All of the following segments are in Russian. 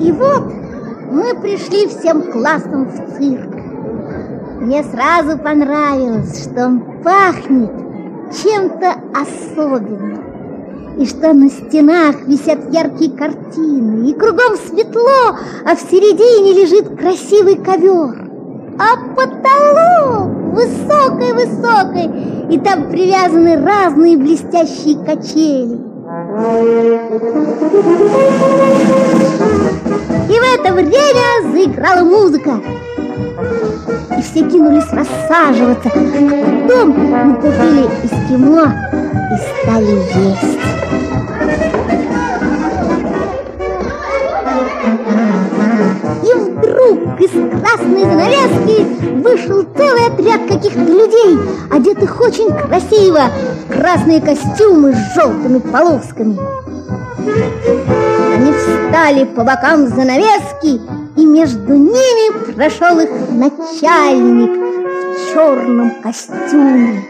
И вот мы пришли всем классом в цирк. Мне сразу понравилось, что он пахнет чем-то особенным. И что на стенах висят яркие картины, и кругом светло, а в середине лежит красивый ковер. А потолок высокой-высокой, и там привязаны разные блестящие качели. И в это время заиграла музыка. И все кинулись рассаживаться. А потом мы купили эскимо и стали есть. Из красной занавески вышел целый отряд каких-то людей, одетых очень красиво, красные костюмы с желтыми полосками. Они встали по бокам занавески, и между ними прошел их начальник в черном костюме.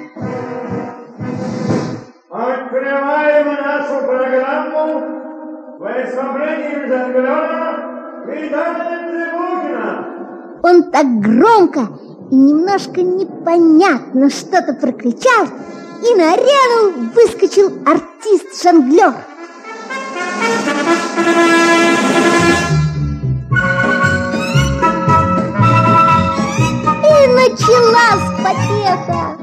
Открываем нашу программу в исполнении Жангелена Он так громко и немножко непонятно что-то прокричал, и на арену выскочил артист-жонглер. И началась потеха.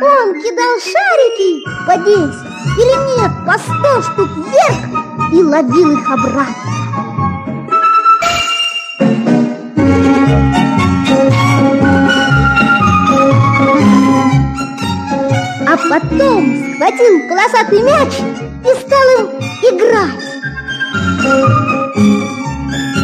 Он кидал шарики по 10 или нет, по 100 штук вверх и ловил их обратно. А потом схватил полосатый мяч и стал им играть.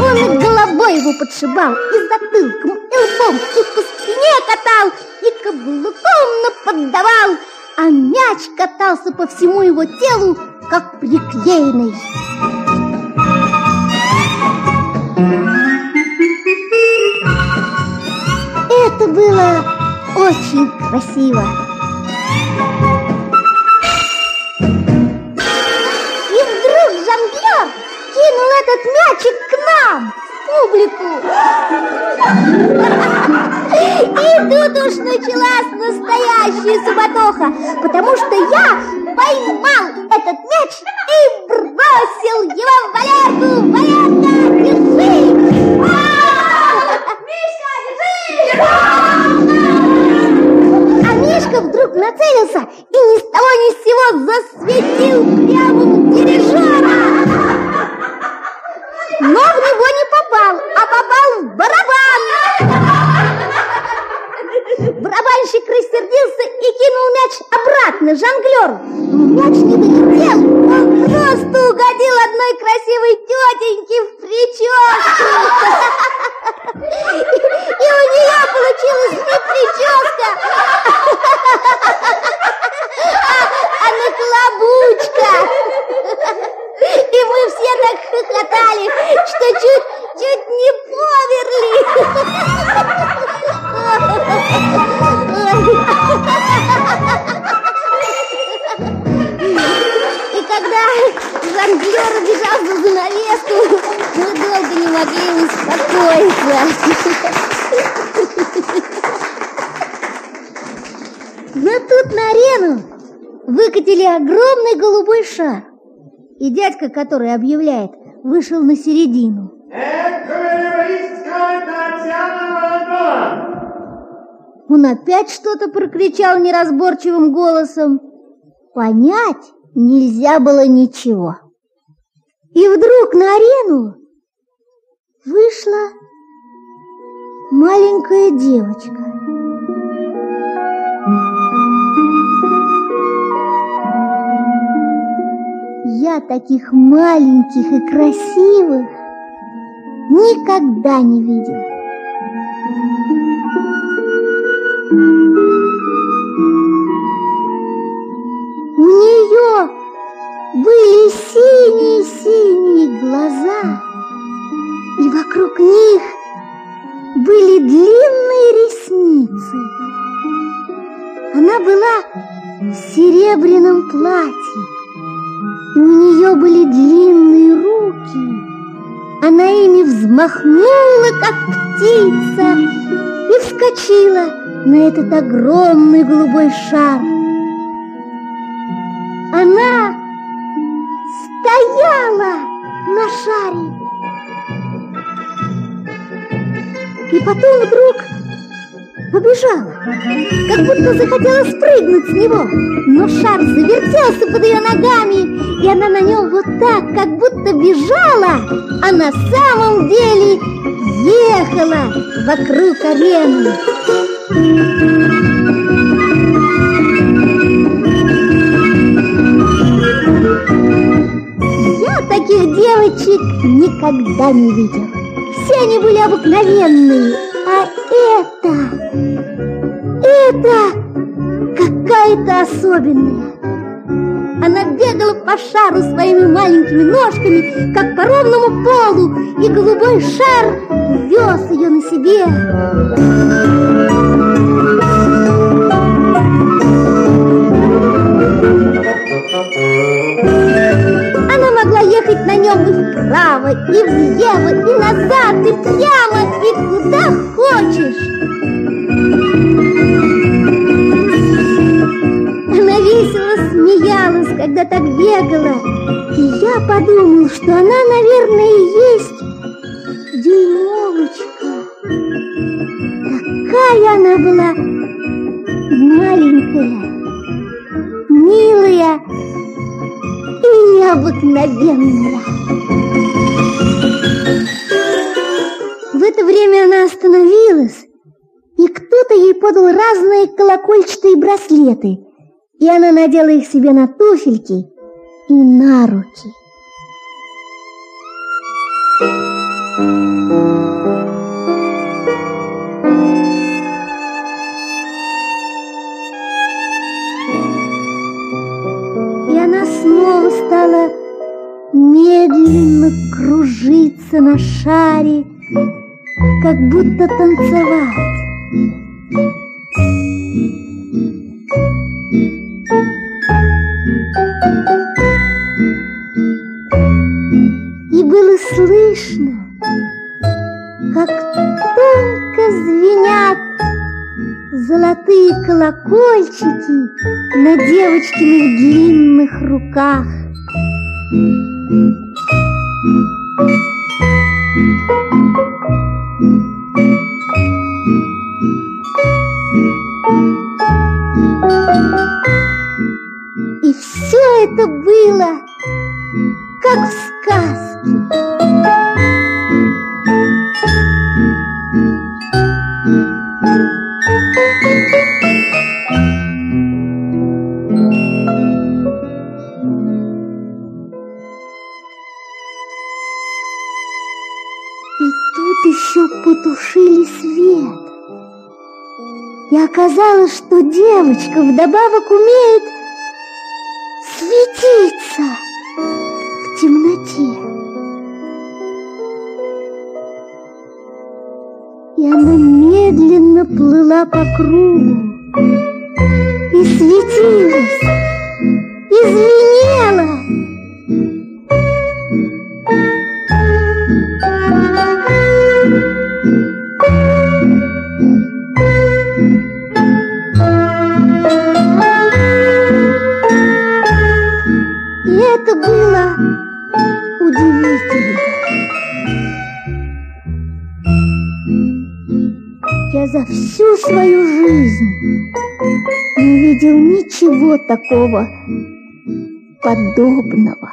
Он и головой его подшибал, и затылком, и лбом, и по спине катал, и каблуком наподдавал, а мяч катался по всему его телу, как приклеенный. Это было очень красиво. И вдруг жонглер кинул этот мячик к нам, публику. И тут уж началась настоящая суматоха, потому что я поймал этот мяч и бросил его в Валерку. Валерка, Но мяч не долетел, он просто угодил одной красивой тетеньке в прическу. И у нее получилась не прическа, а наклобучка. И мы все так хохотали, что чуть, чуть не померли. Занавеску, мы долго не могли успокоиться. Но тут на арену выкатили огромный голубой шар. И дядька, который объявляет, вышел на середину. Он опять что-то прокричал неразборчивым голосом. Понять нельзя было ничего. И вдруг на арену вышла маленькая девочка. Я таких маленьких и красивых никогда не видел. И вокруг них были длинные ресницы. Она была в серебряном платье, и у нее были длинные руки. Она ими взмахнула, как птица, и вскочила на этот огромный голубой шар. Она И потом вдруг побежала, как будто захотела спрыгнуть с него. Но шар завертелся под ее ногами, и она на нем вот так, как будто бежала, а на самом деле ехала вокруг арены. Я таких девочек никогда не видел. Они были обыкновенные, а это... Это какая-то особенная. Она бегала по шару своими маленькими ножками, как по ровному полу, и голубой шар вез ее на себе. Ехать на нем и вправо, и влево, и назад, и прямо, и куда хочешь. Она весело смеялась, когда так бегала. И я подумал, что она, наверное, и есть В это время она остановилась, и кто-то ей подал разные колокольчатые браслеты, и она надела их себе на туфельки и на руки. Медленно кружиться на шаре, как будто танцевать. И было слышно, как тонко звенят золотые колокольчики на девочкиных длинных руках. И все это было, как в сказке. Девочка вдобавок умеет светиться в темноте. И она медленно плыла по кругу и светилась, такого подобного.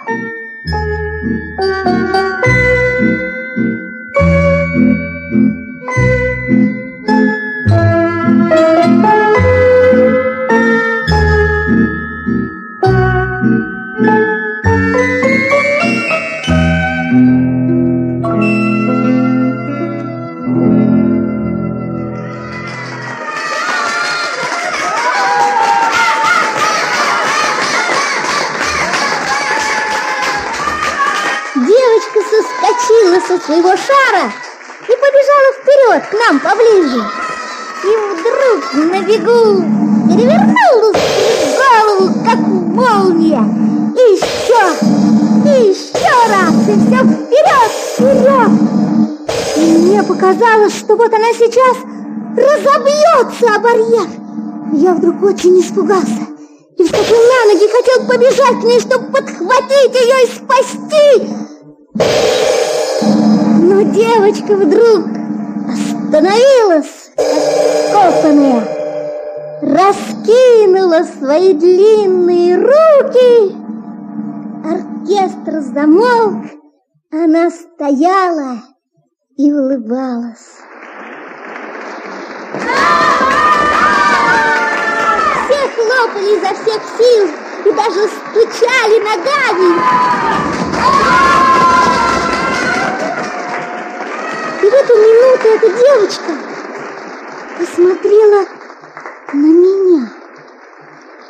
Со своего шара и побежала вперед к нам поближе. И вдруг на бегу перевернулась голову, как молния, и еще, и еще раз, и все вперед, вперед. И мне показалось, что вот она сейчас разобьется о барьер. Я вдруг очень испугался и вскочил на ноги, хотел побежать к ней, чтобы подхватить ее и спасти. Но девочка вдруг остановилась, как копанная, раскинула свои длинные руки. Оркестр замолк, она стояла и улыбалась. Все хлопали изо всех сил и даже стучали ногами. В эту минуту эта девочка посмотрела на меня.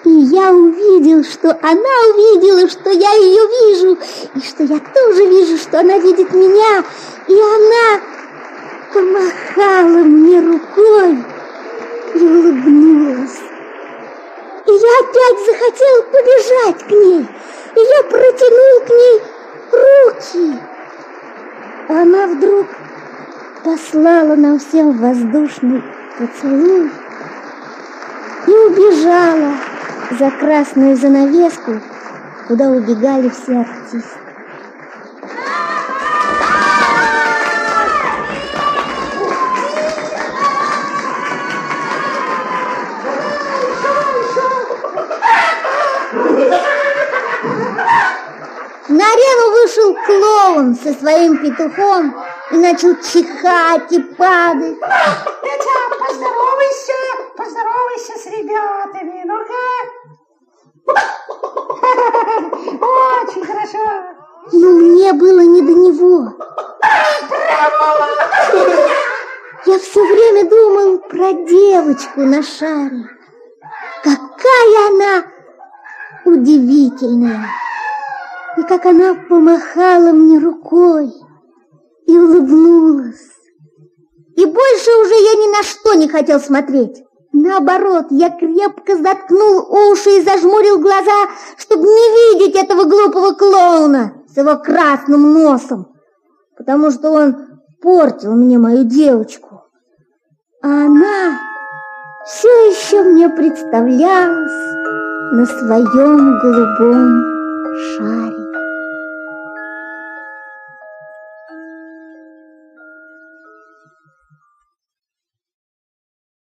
И я увидел, что она увидела, что я ее вижу, и что я тоже вижу, что она видит меня. И она помахала мне рукой и улыбнулась. И я опять захотел побежать к ней, и я протянул к ней руки. Она вдруг послала нам всем воздушный поцелуй и убежала за красную занавеску, куда убегали все артисты. Арену вышел клоун со своим петухом и начал чихать и падать. Петя, поздоровайся, поздоровайся с ребятами, ну-ка. Очень хорошо. Но мне было не до него. Я все время думал про девочку на шаре. Какая она удивительная. И как она помахала мне рукой и улыбнулась. И больше уже я ни на что не хотел смотреть. Наоборот, я крепко заткнул уши и зажмурил глаза, чтобы не видеть этого глупого клоуна с его красным носом, потому что он портил мне мою девочку. А она все еще мне представлялась на своем голубом шаре.